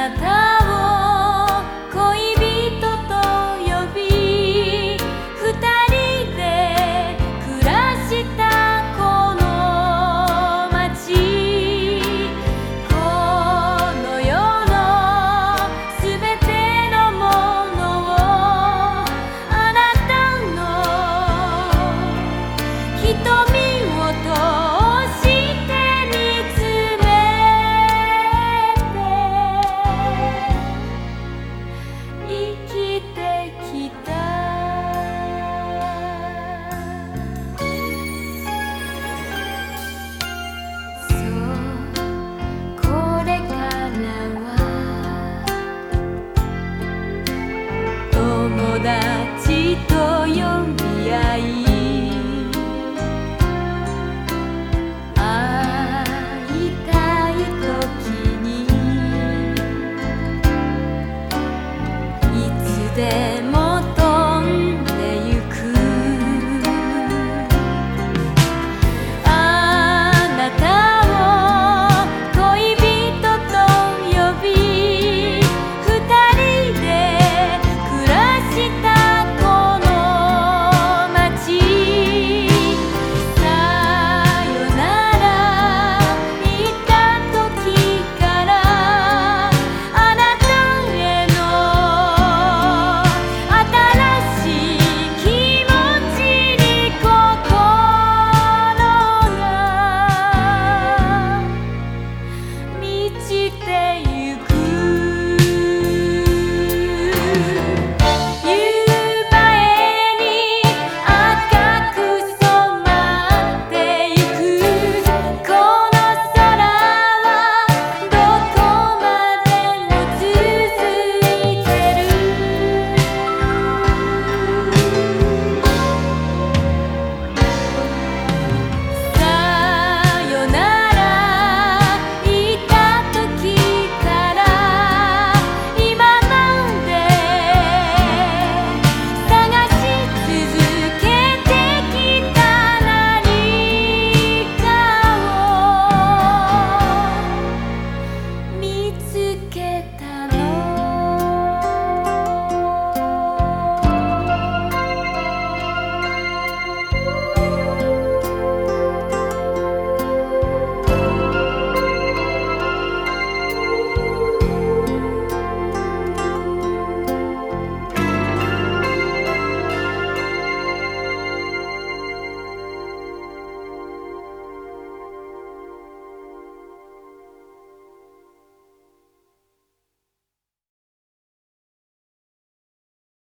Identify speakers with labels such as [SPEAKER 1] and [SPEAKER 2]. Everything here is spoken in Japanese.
[SPEAKER 1] なた